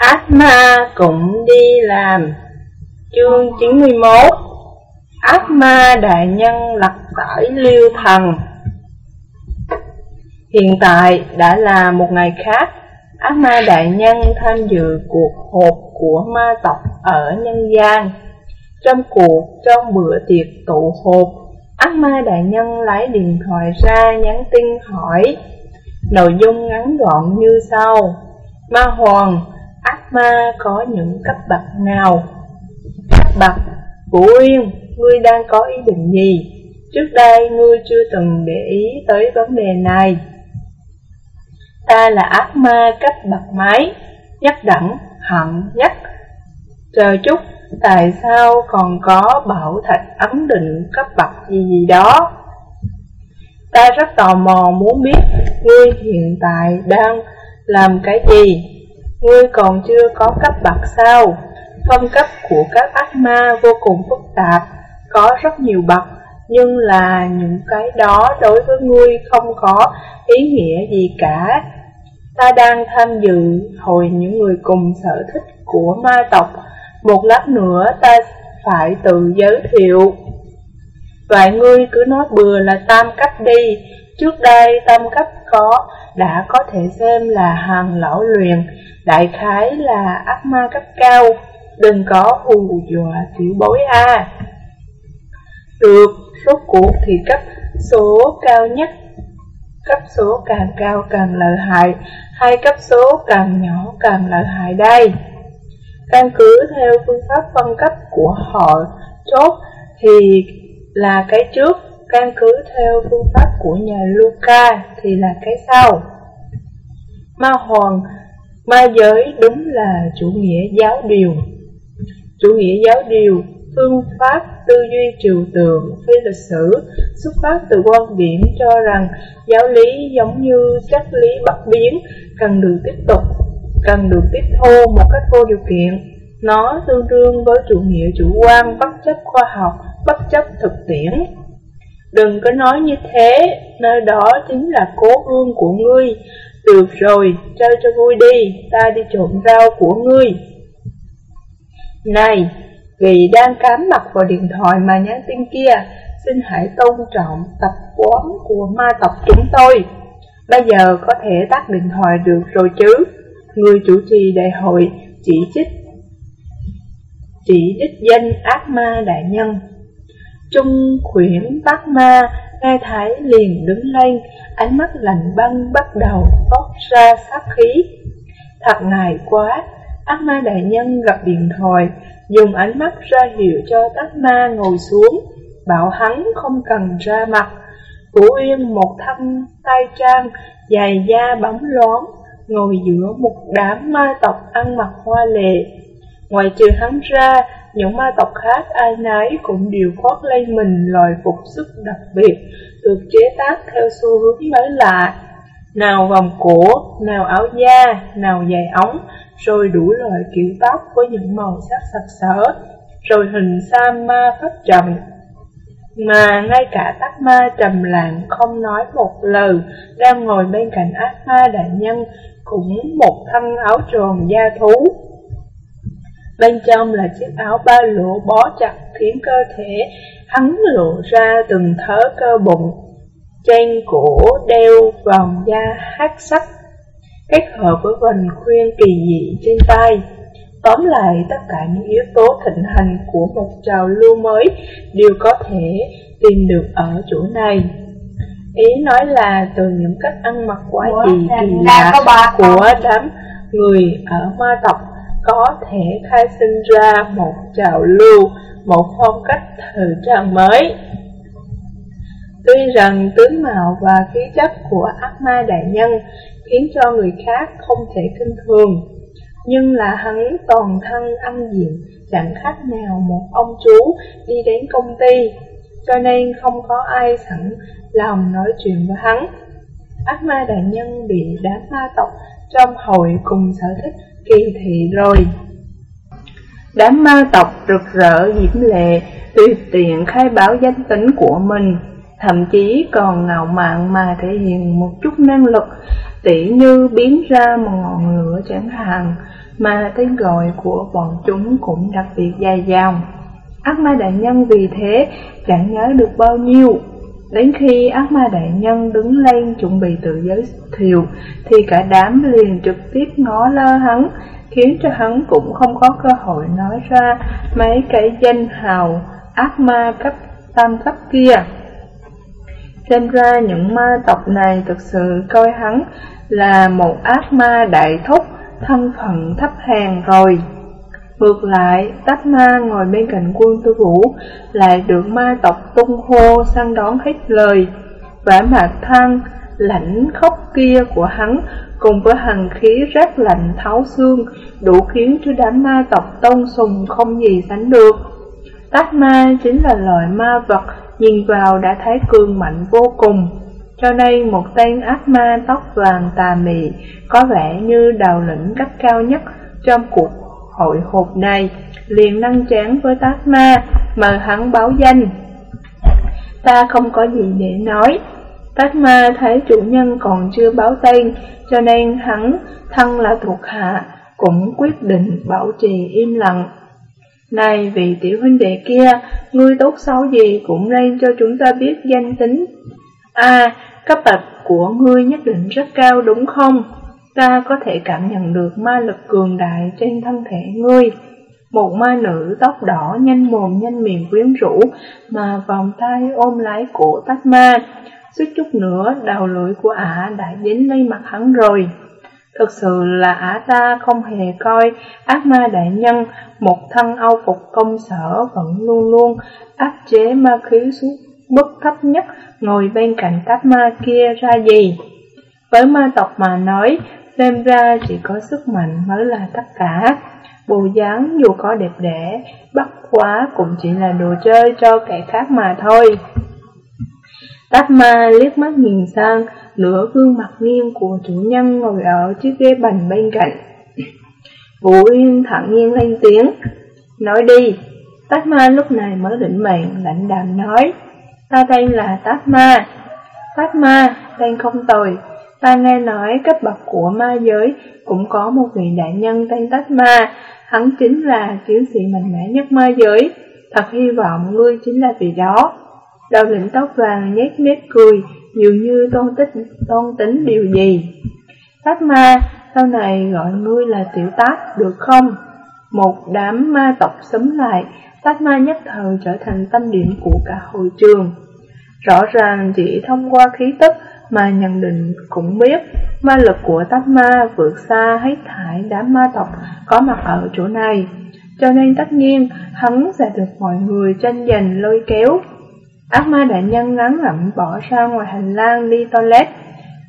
Ác ma cũng đi làm. Chương 91 Ác ma đại nhân lật tải liêu thần. Hiện tại đã là một ngày khác. Ác ma đại nhân tham dự cuộc họp của ma tộc ở nhân gian. Trong cuộc, trong bữa tiệc tụ họp Ác ma đại nhân lấy điện thoại ra nhắn tin hỏi. Nội dung ngắn gọn như sau. Ma Hoàng, ác ma có những cấp bậc nào? Cấp bậc, Vũ Uyên, ngươi đang có ý định gì? Trước đây ngươi chưa từng để ý tới vấn đề này. Ta là ác ma cấp bậc máy, nhất đẳng, hận nhất. Chờ chút, tại sao còn có bảo thạch ấm định cấp bậc gì gì đó? Ta rất tò mò muốn biết ngươi hiện tại đang làm cái gì? Ngươi còn chưa có cấp bậc sao? Phân cấp của các ác ma vô cùng phức tạp, có rất nhiều bậc, nhưng là những cái đó đối với ngươi không có ý nghĩa gì cả. Ta đang tham dự hồi những người cùng sở thích của ma tộc, một lát nữa ta phải tự giới thiệu. Vậy ngươi cứ nói bừa là tam cấp đi, trước đây tam cấp có đã có thể xem là hàng lão luyện, đại khái là ác ma cấp cao, đừng có hù dọa tiểu bối a. Được, số cuộc thì cấp số cao nhất, cấp số càng cao càng lợi hại, hay cấp số càng nhỏ càng lợi hại đây. Căn cứ theo phương pháp phân cấp của họ chốt thì là cái trước, căn cứ theo phương pháp của nhà Luca thì là cái sau. Ma hoàng, ma giới đúng là chủ nghĩa giáo điều. Chủ nghĩa giáo điều, phương pháp tư duy trừu tượng, phi lịch sử, xuất phát từ quan điểm cho rằng giáo lý giống như chất lý bất biến, cần được tiếp tục, cần được tiếp thu một cách vô điều kiện. Nó tương đương với chủ nghĩa chủ quan bất chấp khoa học, bất chấp thực tiễn. Đừng có nói như thế, nơi đó chính là cố hương của ngươi. Được rồi, chơi cho vui đi, ta đi trộm rau của ngươi. Này, vì đang cắm mặt vào điện thoại mà nhắn tin kia, xin hãy tôn trọng tập quán của ma tộc chúng tôi. Bây giờ có thể tắt điện thoại được rồi chứ. Người chủ trì đại hội chỉ trích chỉ đích danh ác ma đại nhân. Trung khuyển bác ma nghe thấy liền đứng lên, ánh mắt lạnh băng bắt đầu toát ra sát khí. Thật ngại quá, ác ma đại nhân gặp điện thoại, dùng ánh mắt ra hiệu cho tác ma ngồi xuống, bảo hắn không cần ra mặt. Vũ Uyên một thân tay trang, dài da bóng loáng, ngồi giữa một đám ma tộc ăn mặc hoa lệ. Ngoài trừ hắn ra, những ma tộc khác ai nấy cũng đều khoác lên mình loài phục sức đặc biệt, được chế tác theo xu hướng mới lạ. Nào vòng cổ, nào áo da, nào giày ống, rồi đủ loại kiểu tóc với những màu sắc sặc sỡ, rồi hình sa ma pháp trầm. Mà ngay cả tắc ma trầm lặng không nói một lời, đang ngồi bên cạnh ác ma đại nhân, cũng một thân áo tròn da thú. Bên trong là chiếc áo ba lỗ bó chặt khiến cơ thể hắn lộ ra từng thớ cơ bụng. Trên cổ đeo vòng da hát sắc, kết hợp với vành khuyên kỳ dị trên tay. Tóm lại, tất cả những yếu tố thịnh hành của một trào lưu mới đều có thể tìm được ở chỗ này. Ý nói là từ những cách ăn mặc quái dị kỳ lạ của đám người ở ma tộc có thể khai sinh ra một trào lưu, một phong cách thời trang mới. Tuy rằng tướng mạo và khí chất của ác ma đại nhân khiến cho người khác không thể kinh thường, nhưng là hắn toàn thân âm diện chẳng khác nào một ông chú đi đến công ty, cho nên không có ai sẵn lòng nói chuyện với hắn. Ác ma đại nhân bị đám ma tộc trong hội cùng sở thích kỳ thị rồi. Đám ma tộc rực rỡ diễm lệ, tùy tiện khai báo danh tính của mình, thậm chí còn ngạo mạn mà thể hiện một chút năng lực, tỉ như biến ra một ngọn lửa chẳng hạn. mà tên gọi của bọn chúng cũng đặc biệt dài dòng. Ác ma đại nhân vì thế chẳng nhớ được bao nhiêu. Đến khi ác ma đại nhân đứng lên chuẩn bị tự giới thiệu, thì cả đám liền trực tiếp ngó lơ hắn, khiến cho hắn cũng không có cơ hội nói ra mấy cái danh hào ác ma cấp tam cấp kia. Xem ra những ma tộc này thực sự coi hắn là một ác ma đại thúc, thân phận thấp hèn rồi. Ngược lại, Tách Ma ngồi bên cạnh quân tư vũ, lại được ma tộc tung hô săn đón hết lời. Vẻ mặt thăng, lạnh khóc kia của hắn, cùng với hằng khí rất lạnh tháo xương, đủ khiến cho đám ma tộc tông sùng không gì sánh được. Tách Ma chính là loại ma vật, nhìn vào đã thấy cường mạnh vô cùng. Cho nên một tên ác ma tóc vàng tà mị có vẻ như đầu lĩnh cấp cao nhất trong cuộc hội hộp này liền năng chán với tác ma mà hắn báo danh. Ta không có gì để nói. Tác ma thấy chủ nhân còn chưa báo tên, cho nên hắn thân là thuộc hạ, cũng quyết định bảo trì im lặng. Này vì tiểu huynh đệ kia, ngươi tốt xấu gì cũng nên cho chúng ta biết danh tính. À, cấp bậc của ngươi nhất định rất cao đúng không? Ta có thể cảm nhận được ma lực cường đại trên thân thể ngươi. Một ma nữ tóc đỏ nhanh mồm nhanh miệng quyến rũ mà vòng tay ôm lấy cổ tách ma. Suýt chút nữa đầu lưỡi của ả đã dính lên mặt hắn rồi. Thực sự là ả ta không hề coi ác ma đại nhân, một thân âu phục công sở vẫn luôn luôn áp chế ma khí xuống mức thấp nhất ngồi bên cạnh tách ma kia ra gì. Với ma tộc mà nói, Xem ra chỉ có sức mạnh mới là tất cả. Bộ dáng dù có đẹp đẽ, bắt quá cũng chỉ là đồ chơi cho kẻ khác mà thôi. Tát ma liếc mắt nhìn sang nửa gương mặt nghiêng của chủ nhân ngồi ở chiếc ghế bành bên cạnh. Vũ Yên thẳng nhiên lên tiếng Nói đi. Tát ma lúc này mới định mệnh lạnh đàm nói Ta đây là Tát ma. Tát ma, tên không tồi. Ta nghe nói cấp bậc của ma giới cũng có một vị đại nhân tên Tách Ma, hắn chính là chiến sĩ mạnh mẽ nhất ma giới, thật hy vọng ngươi chính là vị đó. Đầu lĩnh tóc vàng nhét nét cười, dường như tôn tích tôn tính điều gì. Tách Ma, sau này gọi ngươi là tiểu tát được không? Một đám ma tộc sấm lại, Tách Ma nhất thời trở thành tâm điểm của cả hội trường. Rõ ràng chỉ thông qua khí tức mà nhận định cũng biết ma lực của tát ma vượt xa hết thải đám ma tộc có mặt ở chỗ này. Cho nên tất nhiên hắn sẽ được mọi người tranh giành lôi kéo. Ác ma đại nhân ngắn ngẩm bỏ ra ngoài hành lang đi toilet.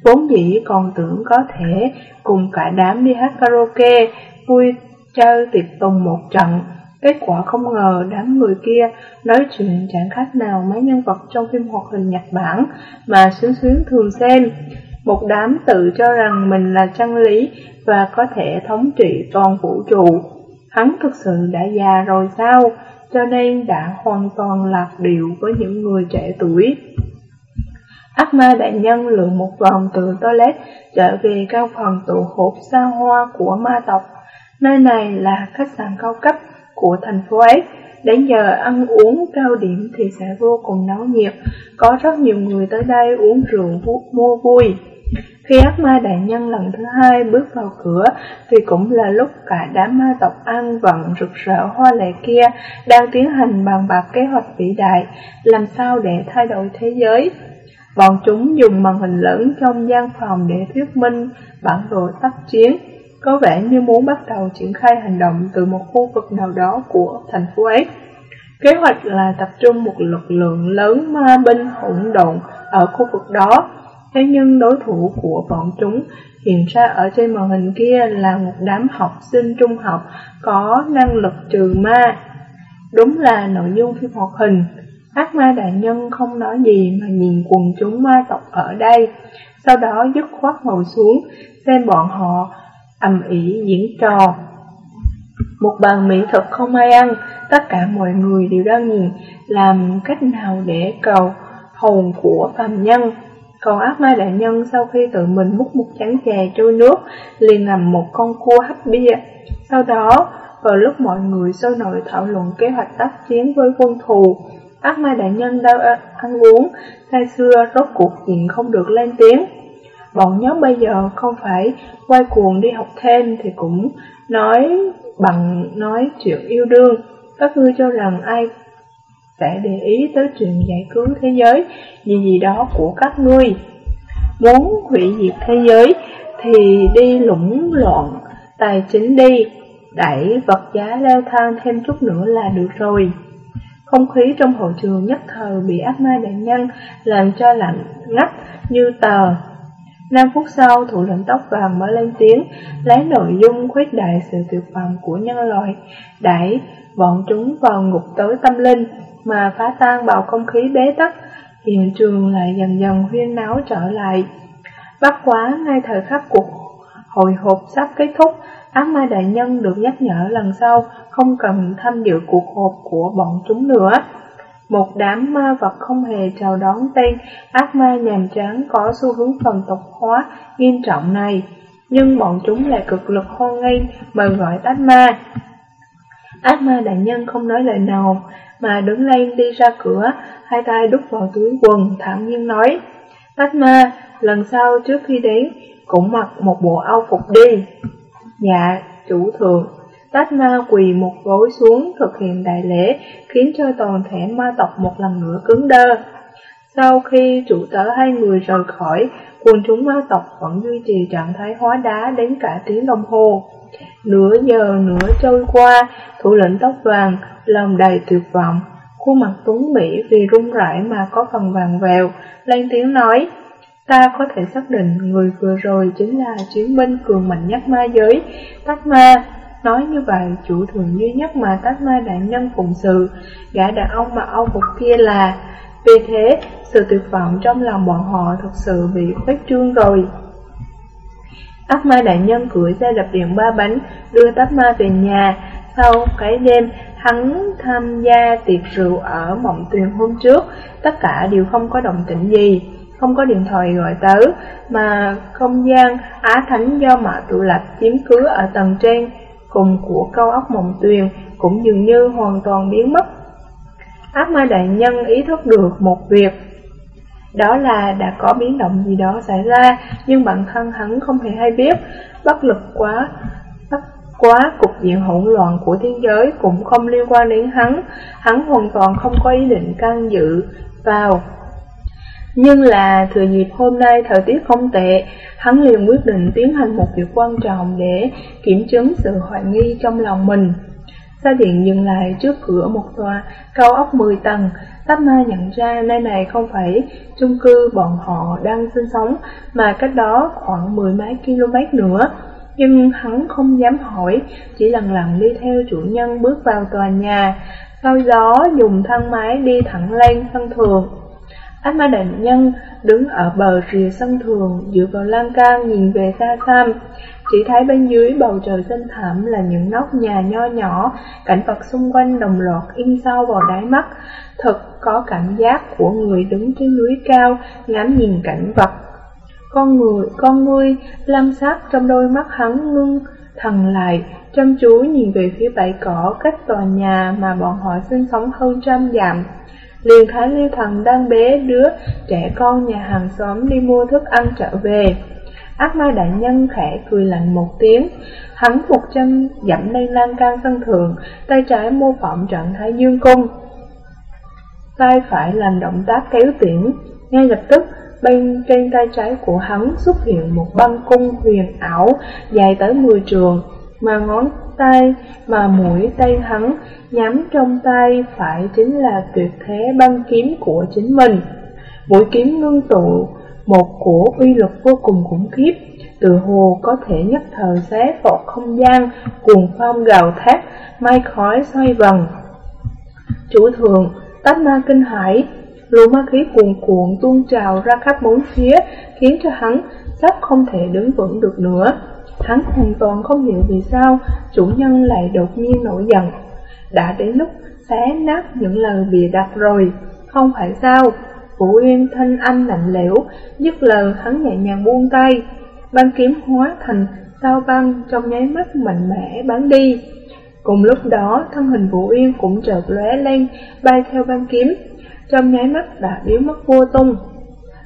Vốn dĩ còn tưởng có thể cùng cả đám đi hát karaoke, vui chơi tiệc tùng một trận. Kết quả không ngờ đám người kia nói chuyện chẳng khác nào mấy nhân vật trong phim hoạt hình Nhật Bản mà xuyến xuyến thường xem. Một đám tự cho rằng mình là chân lý và có thể thống trị toàn vũ trụ. Hắn thực sự đã già rồi sao, cho nên đã hoàn toàn lạc điệu với những người trẻ tuổi. Ác ma đại nhân lượn một vòng từ toilet trở về căn phòng tụ hộp xa hoa của ma tộc. Nơi này là khách sạn cao cấp của thành phố ấy. Đến giờ ăn uống cao điểm thì sẽ vô cùng náo nhiệt, có rất nhiều người tới đây uống rượu mua vui. Khi ác ma đại nhân lần thứ hai bước vào cửa thì cũng là lúc cả đám ma tộc ăn vận rực rỡ hoa lệ kia đang tiến hành bàn bạc kế hoạch vĩ đại làm sao để thay đổi thế giới. Bọn chúng dùng màn hình lớn trong gian phòng để thuyết minh bản đồ tác chiến có vẻ như muốn bắt đầu triển khai hành động từ một khu vực nào đó của thành phố ấy. Kế hoạch là tập trung một lực lượng lớn ma binh hỗn độn ở khu vực đó, thế nhưng đối thủ của bọn chúng hiện ra ở trên màn hình kia là một đám học sinh trung học có năng lực trừ ma. Đúng là nội dung phim hoạt hình, ác ma đại nhân không nói gì mà nhìn quần chúng ma tộc ở đây, sau đó dứt khoát ngồi xuống xem bọn họ âm ỉ diễn trò. Một bàn mỹ thực không ai ăn, tất cả mọi người đều đang nhìn làm cách nào để cầu hồn của phàm nhân. Còn ác ma đại nhân sau khi tự mình múc một chén chè trôi nước, liền làm một con cua hấp bia. Sau đó, vào lúc mọi người sôi nổi thảo luận kế hoạch tác chiến với quân thù, ác ma đại nhân đang ăn uống, say xưa rốt cuộc nhịn không được lên tiếng. Bọn nhóm bây giờ không phải quay cuồng đi học thêm thì cũng nói bằng nói chuyện yêu đương. Các ngươi cho rằng ai sẽ để ý tới chuyện giải cứu thế giới gì gì đó của các ngươi. Muốn hủy diệt thế giới thì đi lũng loạn tài chính đi, đẩy vật giá leo thang thêm chút nữa là được rồi. Không khí trong hội trường nhất thời bị ác ma đại nhân làm cho lạnh ngắt như tờ. Năm phút sau, thủ lĩnh tóc vàng mới lên tiếng, lấy nội dung khuếch đại sự tuyệt vọng của nhân loại, đẩy bọn chúng vào ngục tối tâm linh, mà phá tan bầu không khí bế tắc, hiện trường lại dần dần huyên náo trở lại. Bắt quá ngay thời khắc cuộc hồi hộp sắp kết thúc, ác ma đại nhân được nhắc nhở lần sau không cần tham dự cuộc họp của bọn chúng nữa. Một đám ma vật không hề chào đón tên ác ma nhàm chán có xu hướng phần tộc hóa nghiêm trọng này, nhưng bọn chúng lại cực lực hoan nghênh mời gọi ác ma. Ác ma đại nhân không nói lời nào, mà đứng lên đi ra cửa, hai tay đút vào túi quần, thản nhiên nói, Ác ma, lần sau trước khi đến, cũng mặc một bộ áo phục đi. Dạ, chủ thượng, Tát ma quỳ một gối xuống thực hiện đại lễ, khiến cho toàn thể ma tộc một lần nữa cứng đơ. Sau khi chủ tớ hai người rời khỏi, quần chúng ma tộc vẫn duy trì trạng thái hóa đá đến cả tiếng đồng hồ. Nửa giờ nữa trôi qua, thủ lĩnh tóc vàng, lòng đầy tuyệt vọng, khuôn mặt tuấn Mỹ vì run rẩy mà có phần vàng vèo, lên tiếng nói, ta có thể xác định người vừa rồi chính là chiến binh cường mạnh nhất ma giới, Tách Ma. Nói như vậy, chủ thường duy nhất mà Tắc Ma đại nhân phụng sự, gã đàn ông mà ông phục kia là. Vì thế, sự tuyệt vọng trong lòng bọn họ thực sự bị khuếch trương rồi. Ác ma đại nhân cưỡi xe đập điện ba bánh, đưa Tắc Ma về nhà. Sau cái đêm, hắn tham gia tiệc rượu ở mộng tuyền hôm trước, tất cả đều không có động tĩnh gì không có điện thoại gọi tới, mà không gian Á Thánh do Mạ Tụ Lập chiếm cứ ở tầng trên cùng của câu ốc mộng tuyền cũng dường như hoàn toàn biến mất. Ác ma đại nhân ý thức được một việc, đó là đã có biến động gì đó xảy ra, nhưng bản thân hắn không hề hay biết, bất lực quá, bất quá cục diện hỗn loạn của thiên giới cũng không liên quan đến hắn, hắn hoàn toàn không có ý định can dự vào nhưng là thừa dịp hôm nay thời tiết không tệ, hắn liền quyết định tiến hành một việc quan trọng để kiểm chứng sự hoài nghi trong lòng mình. Xe điện dừng lại trước cửa một tòa cao ốc 10 tầng, Tát Ma nhận ra nơi này không phải chung cư bọn họ đang sinh sống, mà cách đó khoảng mười mấy km nữa. Nhưng hắn không dám hỏi, chỉ lần lặng đi theo chủ nhân bước vào tòa nhà, sau đó dùng thang máy đi thẳng lên sân thường. Ác ma đại nhân đứng ở bờ rìa sông thường, dựa vào lan can nhìn về xa xăm. Chỉ thấy bên dưới bầu trời xanh thẳm là những nóc nhà nho nhỏ, cảnh vật xung quanh đồng loạt in sâu vào đáy mắt. Thật có cảm giác của người đứng trên núi cao, ngắm nhìn cảnh vật. Con người, con ngươi, lam sắc trong đôi mắt hắn ngưng thần lại, chăm chú nhìn về phía bãi cỏ cách tòa nhà mà bọn họ sinh sống hơn trăm dặm liền thấy Lưu Thần đang bế đứa trẻ con nhà hàng xóm đi mua thức ăn trở về. Ác ma đại nhân khẽ cười lạnh một tiếng, hắn một chân dẫm lên lan can sân thượng, tay trái mô phỏng trạng thái dương cung. Tay phải làm động tác kéo tiễn, ngay lập tức bên trên tay trái của hắn xuất hiện một băng cung huyền ảo dài tới 10 trường, mà ngón tay mà mũi tay hắn nhắm trong tay phải chính là tuyệt thế băng kiếm của chính mình. Mũi kiếm ngưng tụ một của uy lực vô cùng khủng khiếp, từ hồ có thể nhất thời xé vọt không gian, cuồng phong gào thét, mây khói xoay vần. Chủ thường, tách ma kinh hãi, luồng ma khí cuồn cuộn tuôn trào ra khắp bốn phía, khiến cho hắn sắp không thể đứng vững được nữa. Hắn hoàn toàn không hiểu vì sao chủ nhân lại đột nhiên nổi giận. Đã đến lúc xé nát những lời bịa đặt rồi, không phải sao? Vũ yên thanh anh lạnh lẽo, dứt lời hắn nhẹ nhàng buông tay. Băng kiếm hóa thành sao băng trong nháy mắt mạnh mẽ bắn đi. Cùng lúc đó, thân hình Vũ yên cũng chợt lóe lên, bay theo băng kiếm, trong nháy mắt đã biến mất vô tung.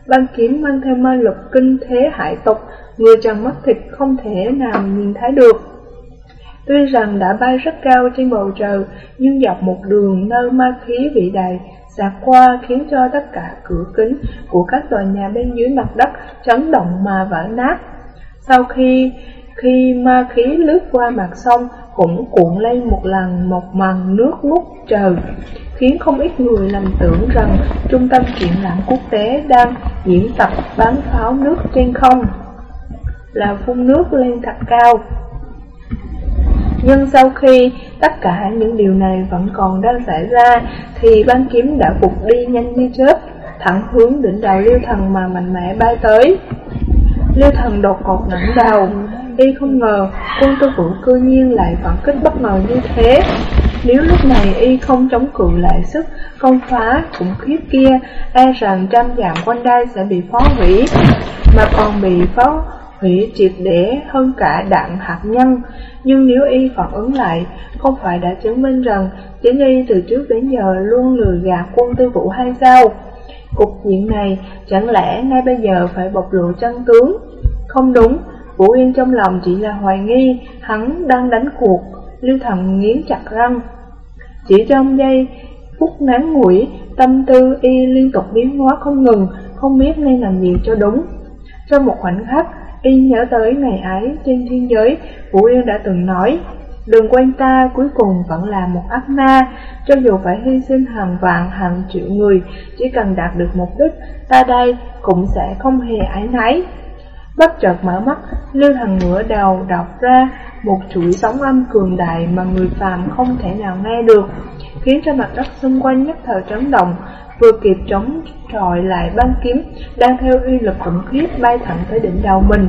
Băng kiếm mang theo ma lực kinh thế hải tục, người trần mắt thịt không thể nào nhìn thấy được. Tuy rằng đã bay rất cao trên bầu trời, nhưng dọc một đường nơi ma khí bị đầy xạc qua khiến cho tất cả cửa kính của các tòa nhà bên dưới mặt đất chấn động mà vỡ nát. Sau khi khi ma khí lướt qua mặt sông cũng cuộn lên một lần một màn nước ngút trời, khiến không ít người lầm tưởng rằng trung tâm triển lãm quốc tế đang diễn tập bắn pháo nước trên không, là phun nước lên thật cao. Nhưng sau khi tất cả những điều này vẫn còn đang xảy ra, thì băng kiếm đã vụt đi nhanh như chớp, thẳng hướng đỉnh đầu liêu thần mà mạnh mẽ bay tới. Liêu thần đột ngột ngẩng đầu, y không ngờ quân tư vũ cư nhiên lại phản kích bất ngờ như thế. Nếu lúc này y không chống cự lại sức công phá khủng khiếp kia, e rằng trăm dạng quanh đây sẽ bị phá hủy, mà còn bị phá hủy triệt để hơn cả đạn hạt nhân. Nhưng nếu y phản ứng lại, không phải đã chứng minh rằng chính y từ trước đến giờ luôn lừa gạt quân tư vũ hay sao? Cục diện này chẳng lẽ ngay bây giờ phải bộc lộ chân tướng? Không đúng, Vũ Yên trong lòng chỉ là hoài nghi hắn đang đánh cuộc, Lưu Thần nghiến chặt răng. Chỉ trong giây phút ngắn ngủi, tâm tư y liên tục biến hóa không ngừng, không biết nên làm gì cho đúng. Trong một khoảnh khắc, y nhớ tới ngày ấy trên thiên giới, Vũ Yên đã từng nói, đường quanh ta cuối cùng vẫn là một ác ma, cho dù phải hy sinh hàng vạn hàng triệu người, chỉ cần đạt được mục đích, ta đây cũng sẽ không hề ái náy. Bất chợt mở mắt, Lưu Thần ngửa đầu đọc ra một chuỗi sóng âm cường đại mà người phàm không thể nào nghe được, khiến cho mặt đất xung quanh nhất thời chấn động, vừa kịp chống trọi lại băng kiếm đang theo uy lực khủng khiếp bay thẳng tới đỉnh đầu mình.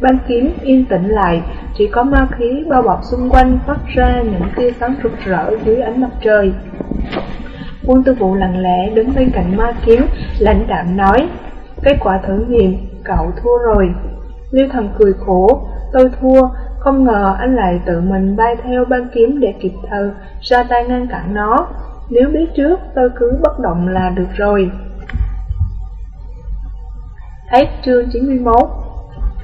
Băng kiếm yên tĩnh lại, chỉ có ma khí bao bọc xung quanh phát ra những tia sáng rực rỡ dưới ánh mặt trời. Quân tư vụ lặng lẽ đứng bên cạnh ma kiếm, lãnh đạm nói, kết quả thử nghiệm, cậu thua rồi. lưu thần cười khổ, tôi thua, không ngờ anh lại tự mình bay theo băng kiếm để kịp thời ra tay ngăn cản nó. Nếu biết trước, tôi cứ bất động là được rồi. Hết chương 91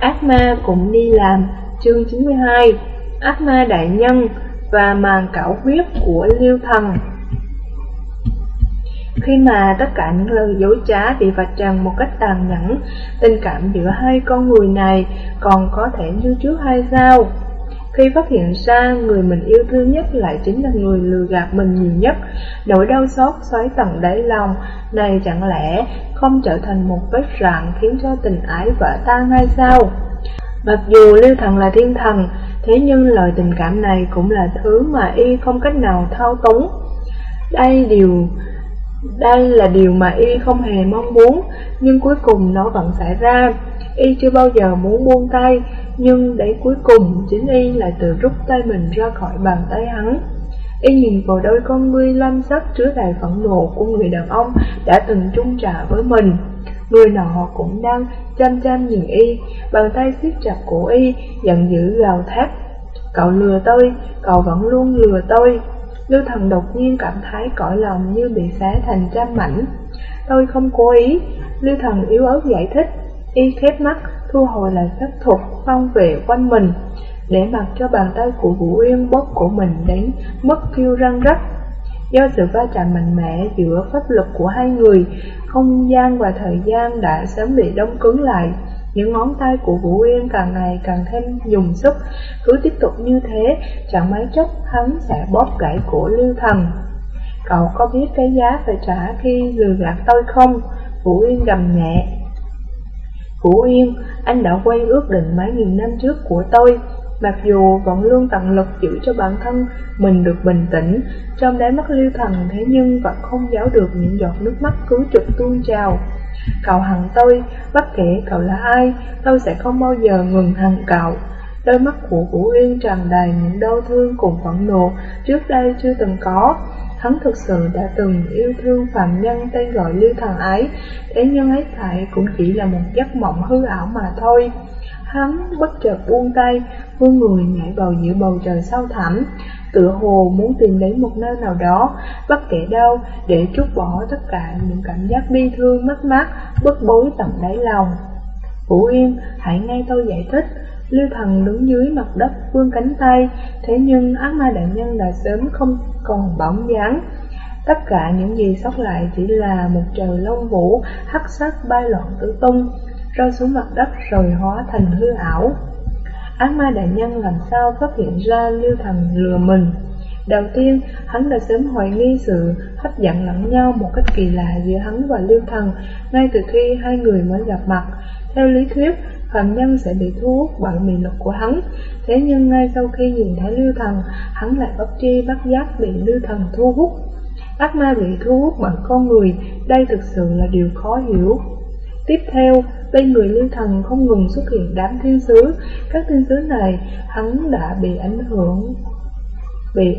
Ác ma cũng đi làm Chương 92 Ác ma đại nhân và màn cảo huyết của Liêu Thần khi mà tất cả những lời dối trá bị vạch trần một cách tàn nhẫn Tình cảm giữa hai con người này còn có thể như trước hay sao? Khi phát hiện ra người mình yêu thương nhất lại chính là người lừa gạt mình nhiều nhất, nỗi đau xót xoáy tận đáy lòng này chẳng lẽ không trở thành một vết rạn khiến cho tình ái vỡ tan hay sao? Mặc dù Lưu Thần là thiên thần, thế nhưng loại tình cảm này cũng là thứ mà y không cách nào thao túng. Đây điều đây là điều mà y không hề mong muốn, nhưng cuối cùng nó vẫn xảy ra. Y chưa bao giờ muốn buông tay, nhưng để cuối cùng chính y lại tự rút tay mình ra khỏi bàn tay hắn. Y nhìn vào đôi con ngươi lam sắc chứa đầy phẫn nộ của người đàn ông đã từng chung trả với mình. Người nọ cũng đang chăm chăm nhìn y, bàn tay siết chặt cổ y, giận dữ gào thét. Cậu lừa tôi, cậu vẫn luôn lừa tôi. Lưu thần đột nhiên cảm thấy cõi lòng như bị xé thành trăm mảnh. Tôi không cố ý, Lưu thần yếu ớt giải thích, y khép mắt, thu hồi lại sắc thuật phong vệ quanh mình, để mặc cho bàn tay của Vũ Uyên bóp của mình đến mất kêu răng rắc. Do sự va chạm mạnh mẽ giữa pháp lực của hai người, không gian và thời gian đã sớm bị đông cứng lại. Những ngón tay của Vũ Uyên càng ngày càng thêm dùng sức, cứ tiếp tục như thế, chẳng mấy chốc hắn sẽ bóp gãy cổ Lưu Thần. Cậu có biết cái giá phải trả khi lừa gạt tôi không? Vũ Uyên gầm nhẹ. Vũ Uyên, anh đã quay ước định mấy nghìn năm trước của tôi, Mặc dù vẫn luôn tận lực giữ cho bản thân mình được bình tĩnh, trong đáy mắt lưu thần thế nhưng vẫn không giấu được những giọt nước mắt cứ trực tuôn trào. Cậu hận tôi, bất kể cậu là ai, tôi sẽ không bao giờ ngừng hận cậu. Đôi mắt của Vũ Uyên tràn đầy những đau thương cùng phẫn nộ trước đây chưa từng có. hắn thực sự đã từng yêu thương phạm nhân tên gọi Lưu Thần ấy, thế nhưng hết thảy cũng chỉ là một giấc mộng hư ảo mà thôi. Hắn bất chợt buông tay, vươn người nhảy vào giữa bầu trời sâu thẳm, tựa hồ muốn tìm đến một nơi nào đó, bất kể đâu, để trút bỏ tất cả những cảm giác bi thương, mất mát, bất bối tận đáy lòng. Vũ Yên, hãy nghe tôi giải thích. Lưu thần đứng dưới mặt đất vươn cánh tay, thế nhưng ác ma đại nhân đã sớm không còn bóng dáng. Tất cả những gì sót lại chỉ là một trời lông vũ, hắc sắc bay loạn tứ tung, rơi xuống mặt đất rồi hóa thành hư ảo. Ác ma đại nhân làm sao phát hiện ra Lưu Thần lừa mình? Đầu tiên, hắn đã sớm hoài nghi sự hấp dẫn lẫn nhau một cách kỳ lạ giữa hắn và Lưu Thần ngay từ khi hai người mới gặp mặt. Theo lý thuyết, phạm nhân sẽ bị thu hút bởi mị lực của hắn. Thế nhưng ngay sau khi nhìn thấy Lưu Thần, hắn lại bất tri bất giác bị Lưu Thần thu hút. Ác ma bị thu hút bằng con người, đây thực sự là điều khó hiểu. Tiếp theo, bên người Lưu Thần không ngừng xuất hiện đám thiên sứ. Các thiên sứ này, hắn đã bị ảnh hưởng bị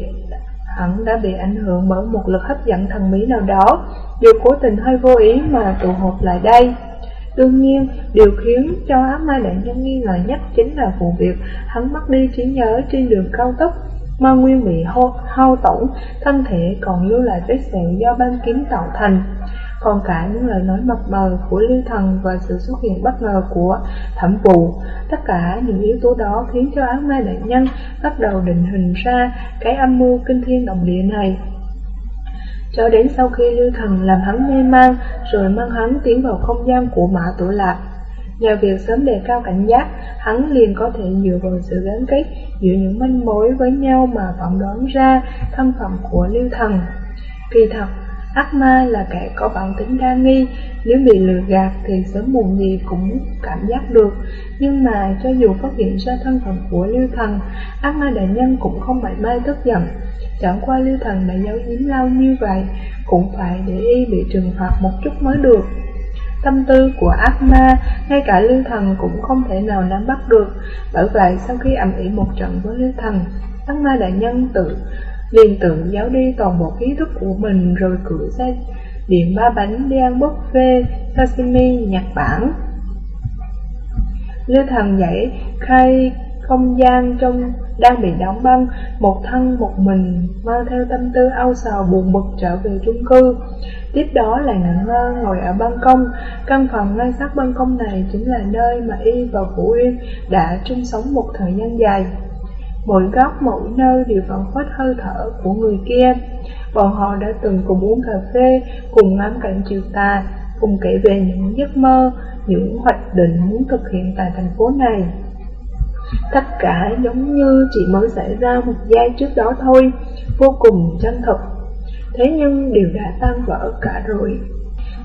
hắn đã bị ảnh hưởng bởi một lực hấp dẫn thần bí nào đó, dù cố tình hay vô ý mà tụ họp lại đây. Đương nhiên, điều khiến cho ám ma đại nhân nghi ngờ nhất chính là vụ việc hắn mất đi trí nhớ trên đường cao tốc. Ma Nguyên bị hao, hao tổn, thân thể còn lưu lại vết sẹo do ban kiếm tạo thành. Còn cả những lời nói mập mờ của Lưu Thần và sự xuất hiện bất ngờ của thẩm vụ, tất cả những yếu tố đó khiến cho ác ma đại nhân bắt đầu định hình ra cái âm mưu kinh thiên động địa này. Cho đến sau khi Lưu Thần làm hắn mê man, rồi mang hắn tiến vào không gian của mã tổ lạc. Nhờ việc sớm đề cao cảnh giác, hắn liền có thể dựa vào sự gắn kết giữa những manh mối với nhau mà phỏng đoán ra thân phận của Lưu Thần. Kỳ thật, ác ma là kẻ có bản tính đa nghi, nếu bị lừa gạt thì sớm muộn gì cũng cảm giác được. Nhưng mà cho dù phát hiện ra thân phận của Lưu Thần, ác ma đại nhân cũng không mảy may tức giận. Chẳng qua Lưu Thần đã giấu giếm lâu như vậy, cũng phải để y bị trừng phạt một chút mới được. Tâm tư của ác ma, ngay cả Lưu Thần cũng không thể nào nắm bắt được, bởi vậy sau khi ẩm ỉ một trận với Lưu Thần, ác ma đại nhân tự liền tự giáo đi toàn bộ ký thức của mình rồi cưỡi ra điểm ba bánh đi ăn buffet sashimi Nhật Bản. Lưu Thần dậy khai không gian trong đang bị đóng băng, một thân một mình mang theo tâm tư âu sầu buồn bực trở về chung cư. Tiếp đó là ngẩn ngơ ngồi ở ban công, căn phòng ngay sát ban công này chính là nơi mà Y và Vũ Uyên đã chung sống một thời gian dài. Mỗi góc mỗi nơi đều phản khuất hơi thở của người kia. Bọn họ đã từng cùng uống cà phê, cùng ngắm cảnh chiều tà, cùng kể về những giấc mơ, những hoạch định muốn thực hiện tại thành phố này. Tất cả giống như chỉ mới xảy ra một giây trước đó thôi, vô cùng chân thực. Thế nhưng đều đã tan vỡ cả rồi.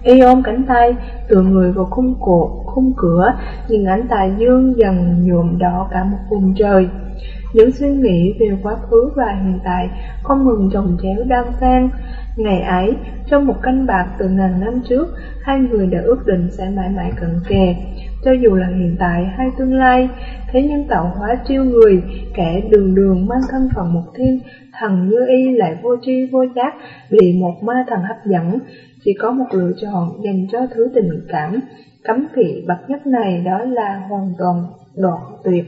Y ôm cánh tay, tựa người vào khung cột, khung cửa, nhìn ánh tà dương dần nhuộm đỏ cả một vùng trời. Những suy nghĩ về quá khứ và hiện tại không ngừng chồng chéo đan xen. Ngày ấy, trong một canh bạc từ ngàn năm trước, hai người đã ước định sẽ mãi mãi cận kề. Cho dù là hiện tại hay tương lai, thế nhưng tạo hóa chiêu người, kẻ đường đường mang thân phận một thiên, thần như y lại vô tri vô giác, bị một ma thần hấp dẫn, chỉ có một lựa chọn dành cho thứ tình cảm. Cấm kỵ bậc nhất này đó là hoàn toàn đoạn tuyệt.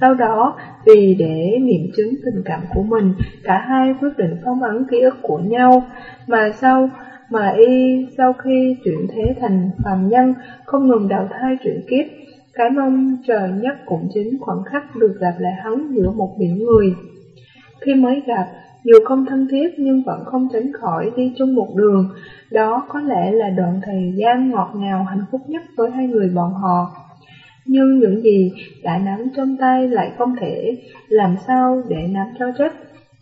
Sau đó, vì để nghiệm chứng tình cảm của mình, cả hai quyết định phong ấn ký ức của nhau, mà sau mà y sau khi chuyển thế thành phàm nhân không ngừng đào thai chuyển kiếp, cái mong chờ nhất cũng chính khoảnh khắc được gặp lại hắn giữa một biển người. Khi mới gặp, dù không thân thiết nhưng vẫn không tránh khỏi đi chung một đường, đó có lẽ là đoạn thời gian ngọt ngào hạnh phúc nhất với hai người bọn họ. Nhưng những gì đã nắm trong tay lại không thể làm sao để nắm cho chắc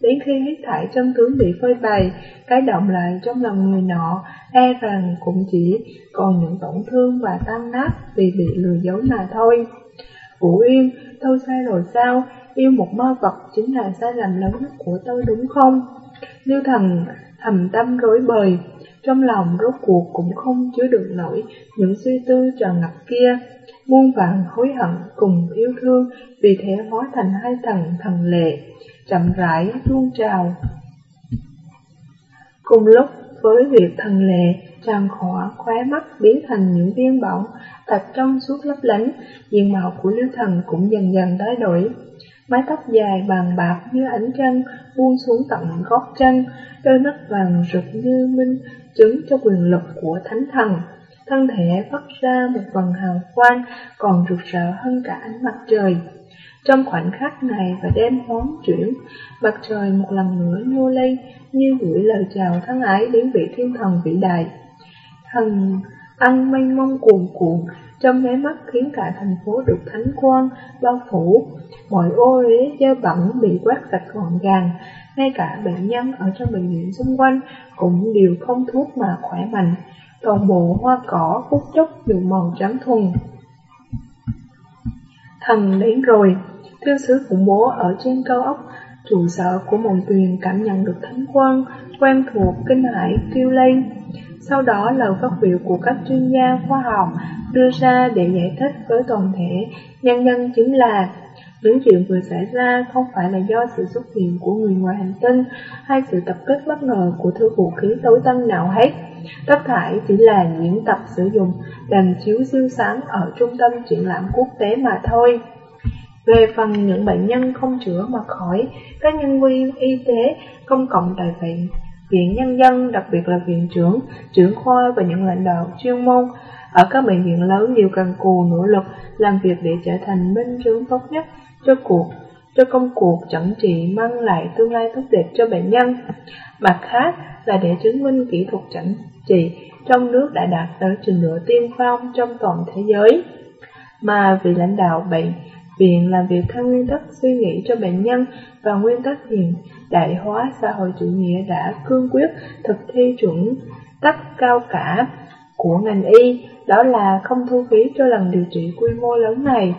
Đến khi hết thải chân tướng bị phơi bày, cái động lại trong lòng người nọ e rằng cũng chỉ còn những tổn thương và tan nát vì bị lừa dối mà thôi. Vũ Yên, tôi sai rồi sao? Yêu một ma vật chính là sai lầm lớn nhất của tôi đúng không? Lưu thần thầm tâm rối bời, trong lòng rốt cuộc cũng không chứa được nổi những suy tư tràn ngập kia. Muôn vạn hối hận cùng yêu thương vì thế hóa thành hai tầng thần lệ, chậm rãi tuôn trào. Cùng lúc với việc thần lệ, tràn khỏa khóe mắt biến thành những viên bỏng, tập trong suốt lấp lánh, diện mạo của lưu thần cũng dần dần thay đổi. Mái tóc dài bàn bạc như ánh trăng buông xuống tận gót chân, đôi mắt vàng rực như minh chứng cho quyền lực của thánh thần. Thân thể phát ra một vầng hào quang còn rực rỡ hơn cả ánh mặt trời. Trong khoảnh khắc này và đêm hoán chuyển, mặt trời một lần nữa nhô lên như gửi lời chào thân ái đến vị thiên thần vĩ đại. Thần ăn mênh mông cuồn cuộn, trong nháy mắt khiến cả thành phố được thánh quang bao phủ. Mọi ô uế dơ bẩn bị quét sạch gọn gàng, ngay cả bệnh nhân ở trong bệnh viện xung quanh cũng đều không thuốc mà khỏe mạnh. Toàn bộ hoa cỏ phút chốc nhuộm màu trắng thuần. Thần đến rồi, thiên sứ khủng bố ở trên cao ốc, trụ sở của mộng tuyền cảm nhận được thánh quang, quen thuộc, kinh hãi, kêu lên. Sau đó lời phát biểu của các chuyên gia khoa học đưa ra để giải thích với toàn thể nhân nhân chính là những chuyện vừa xảy ra không phải là do sự xuất hiện của người ngoài hành tinh hay sự tập kết bất ngờ của thứ vũ khí tối tân nào hết. Tất cả chỉ là diễn tập sử dụng đèn chiếu siêu sáng ở trung tâm triển lãm quốc tế mà thôi. Về phần những bệnh nhân không chữa mà khỏi, các nhân viên y tế công cộng tại viện, viện nhân dân, đặc biệt là viện trưởng, trưởng khoa và những lãnh đạo chuyên môn ở các bệnh viện lớn đều cần cù nỗ lực làm việc để trở thành minh chứng tốt nhất cho cuộc cho công cuộc chẩn trị mang lại tương lai tốt đẹp cho bệnh nhân. Mặt khác là để chứng minh kỹ thuật chẩn trị trong nước đã đạt tới trình độ tiên phong trong toàn thế giới. Mà vị lãnh đạo bệnh viện làm việc theo nguyên tắc suy nghĩ cho bệnh nhân và nguyên tắc hiện đại hóa xã hội chủ nghĩa đã cương quyết thực thi chuẩn tắc cao cả của ngành y, đó là không thu phí cho lần điều trị quy mô lớn này.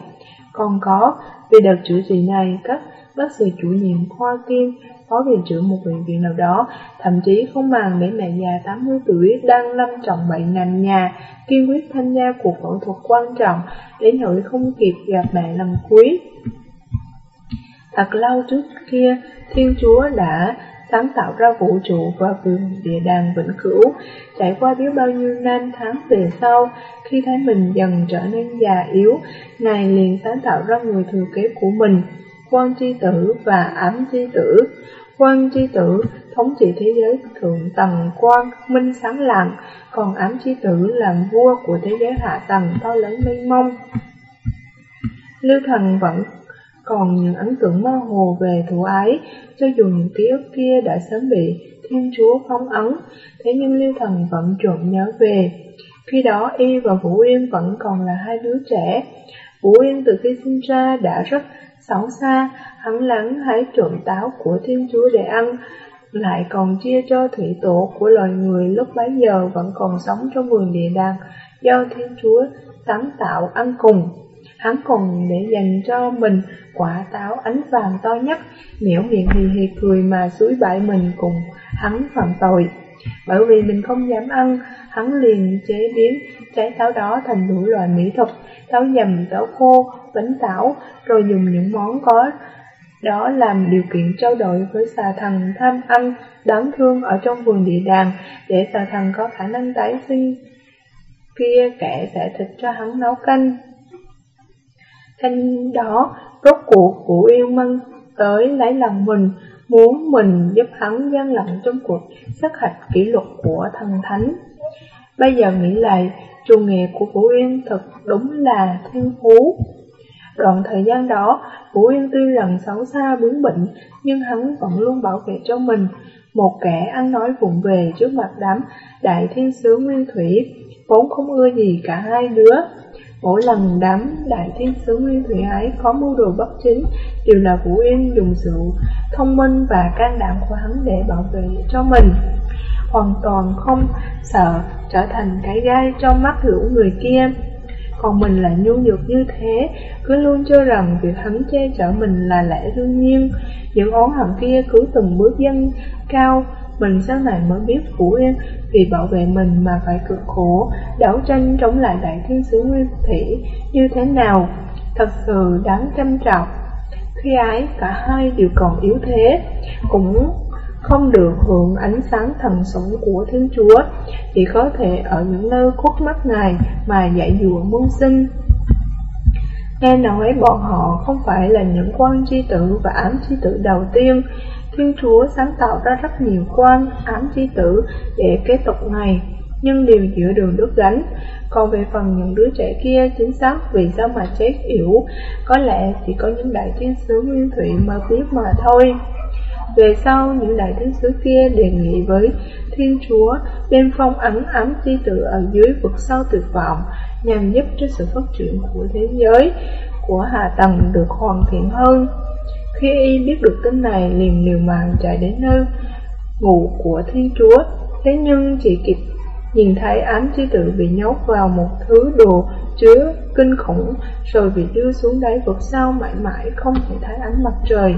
Còn có, vì đợt chữa trị này, các bác sĩ chủ nhiệm khoa kim, phó viện trưởng một bệnh viện nào đó, thậm chí không màng để mẹ già 80 tuổi đang lâm trọng bệnh nằm nhà, kiên quyết tham gia cuộc phẫu thuật quan trọng, đến nỗi không kịp gặp mẹ lần cuối. Thật lâu trước kia, Thiên Chúa đã sáng tạo ra vũ trụ và vườn địa đàng vĩnh cửu. Trải qua biết bao nhiêu năm tháng về sau, khi thấy mình dần trở nên già yếu, Ngài liền sáng tạo ra người thừa kế của mình, quan chi tử và ám chi tử. Quan chi tử thống trị thế giới thượng tầng quan, minh sáng lạng, còn ám chi tử làm vua của thế giới hạ tầng to lớn mênh mông. Lưu thần vẫn còn những ấn tượng mơ hồ về thủ ái, cho dù những ký ức kia đã sớm bị Thiên Chúa phóng ấn, thế nhưng Lưu Thần vẫn trộm nhớ về. Khi đó Y và Vũ Yên vẫn còn là hai đứa trẻ. Vũ Yên từ khi sinh ra đã rất xấu xa, hắn lắng hái trộm táo của Thiên Chúa để ăn, lại còn chia cho thủy tổ của loài người lúc bấy giờ vẫn còn sống trong vườn địa đàng do Thiên Chúa sáng tạo ăn cùng. Hắn còn để dành cho mình quả táo ánh vàng to nhất, miễu miệng hì hì cười mà suối bại mình cùng hắn phạm tội. Bởi vì mình không dám ăn, hắn liền chế biến trái táo đó thành đủ loại mỹ thuật, táo dầm, táo khô, bánh táo, rồi dùng những món có đó làm điều kiện trao đổi với xà thần tham ăn đáng thương ở trong vườn địa đàng để xà thần có khả năng tái sinh. Kia kẻ sẽ thịt cho hắn nấu canh. Thanh đó, rốt cuộc của yêu Mân tới lấy lòng mình, muốn mình giúp hắn gian lận trong cuộc sát hạch kỷ luật của thần thánh. Bây giờ nghĩ lại, trường nghề của Vũ Yên thật đúng là thiên phú. Đoạn thời gian đó, Vũ Yên tuy lần xấu xa bướng bệnh, nhưng hắn vẫn luôn bảo vệ cho mình. Một kẻ ăn nói vụng về trước mặt đám đại thiên sứ Nguyên Thủy, vốn không ưa gì cả hai đứa. Mỗi lần đám đại thiên sứ Nguyên Thủy ấy có mưu đồ bất chính đều là Vũ Yên dùng sự thông minh và can đảm của hắn để bảo vệ cho mình. Hoàn toàn không sợ trở thành cái gai trong mắt hữu người kia. Còn mình lại nhu nhược như thế, cứ luôn cho rằng việc hắn che chở mình là lẽ đương nhiên. Những ón hận kia cứ từng bước dâng cao, mình sau này mới biết Vũ Yên vì bảo vệ mình mà phải cực khổ, đấu tranh chống lại đại thiên sứ Nguyên Thủy như thế nào, thật sự đáng trân trọng. Khi ấy cả hai đều còn yếu thế, cũng không được hưởng ánh sáng thần sủng của Thiên Chúa, chỉ có thể ở những nơi khuất mắt Ngài mà dạy dùa mưu sinh. Nghe nói bọn họ không phải là những quan chi tử và ám chi tử đầu tiên, Thiên Chúa sáng tạo ra rất nhiều quan, ám chi tử để kế tục này, nhưng đều giữa đường đứt gánh. Còn về phần những đứa trẻ kia, chính xác vì sao mà chết yểu, có lẽ chỉ có những đại thiên sứ nguyên thủy mà biết mà thôi. Về sau, những đại thiên sứ kia đề nghị với Thiên Chúa đem phong ấn ám chi tử ở dưới vực sâu tuyệt vọng nhằm giúp cho sự phát triển của thế giới của hạ tầng được hoàn thiện hơn. Khi y biết được tin này liền liều mạng chạy đến nơi ngủ của Thiên Chúa, thế nhưng chỉ kịp nhìn thấy ám chi tử bị nhốt vào một thứ đồ chứa kinh khủng rồi bị đưa xuống đáy vực sâu mãi mãi không thể thấy ánh mặt trời.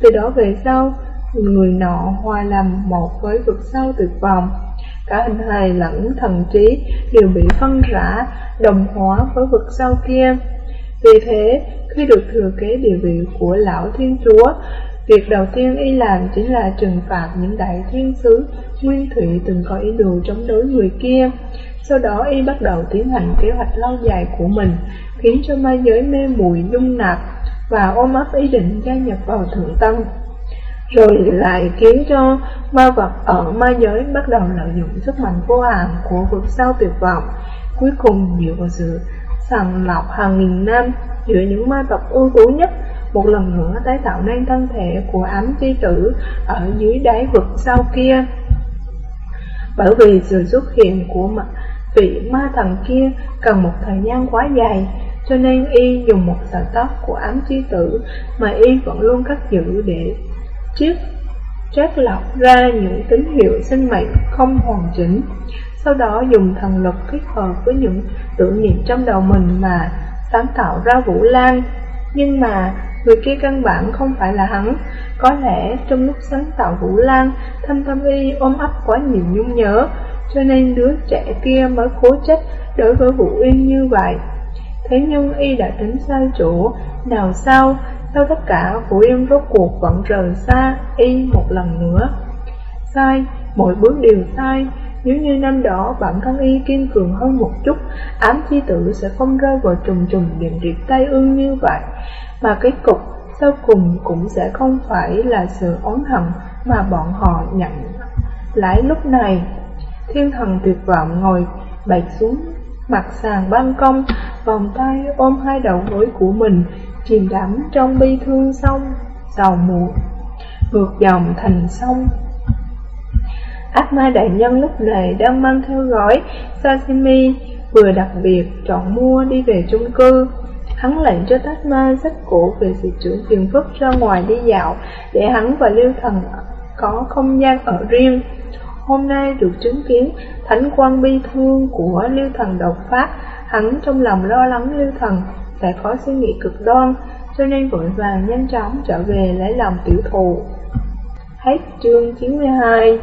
Từ đó về sau, người nọ hòa làm một với vực sâu tuyệt vọng. Cả hình hài lẫn thần trí đều bị phân rã, đồng hóa với vực sâu kia. Vì thế, khi được thừa kế địa vị của lão thiên chúa, việc đầu tiên y làm chính là trừng phạt những đại thiên sứ nguyên thủy từng có ý đồ chống đối người kia. Sau đó y bắt đầu tiến hành kế hoạch lâu dài của mình, khiến cho ma giới mê muội dung nạp và ôm ấp ý định gia nhập vào thượng tân. Rồi lại khiến cho ma vật ở ma giới bắt đầu lợi dụng sức mạnh vô hạn của vực sâu tuyệt vọng, cuối cùng dựa vào sự sàng lọc hàng nghìn năm giữa những ma tộc ưu tú nhất một lần nữa tái tạo nên thân thể của ám chi tử ở dưới đáy vực sau kia. Bởi vì sự xuất hiện của vị ma thần kia cần một thời gian quá dài, cho nên y dùng một sợi tóc của ám chi tử mà y vẫn luôn cất giữ để chiếc trát lọc ra những tín hiệu sinh mệnh không hoàn chỉnh. Sau đó dùng thần lực kết hợp với những tưởng niệm trong đầu mình mà sáng tạo ra Vũ Lan. Nhưng mà người kia căn bản không phải là hắn. Có lẽ trong lúc sáng tạo Vũ Lan, Thâm Thâm Y ôm ấp quá nhiều nhung nhớ, cho nên đứa trẻ kia mới cố trách đối với Vũ Uyên như vậy. Thế nhưng Y đã tính sai chỗ, nào sao, sau tất cả Vũ Uyên rốt cuộc vẫn rời xa Y một lần nữa. Sai, mỗi bước đều sai, nếu như năm đó bản thân y kiên cường hơn một chút, ám chi tử sẽ không rơi vào trùng trùng điểm điệp tay ương như vậy, mà cái cục sau cùng cũng sẽ không phải là sự oán hận mà bọn họ nhận lại lúc này. Thiên thần tuyệt vọng ngồi bạch xuống mặt sàn ban công, vòng tay ôm hai đầu gối của mình, chìm đắm trong bi thương sông, sầu muộn, ngược dòng thành sông. Ác ma đại nhân lúc này đang mang theo gói sashimi vừa đặc biệt chọn mua đi về chung cư. Hắn lệnh cho Tát Ma sách cổ về sự trưởng tiền phức ra ngoài đi dạo để hắn và Lưu Thần có không gian ở riêng. Hôm nay được chứng kiến thánh quan bi thương của Lưu Thần độc phát, hắn trong lòng lo lắng Lưu Thần sẽ có suy nghĩ cực đoan, cho nên vội vàng nhanh chóng trở về lấy lòng tiểu thù. Hết chương 92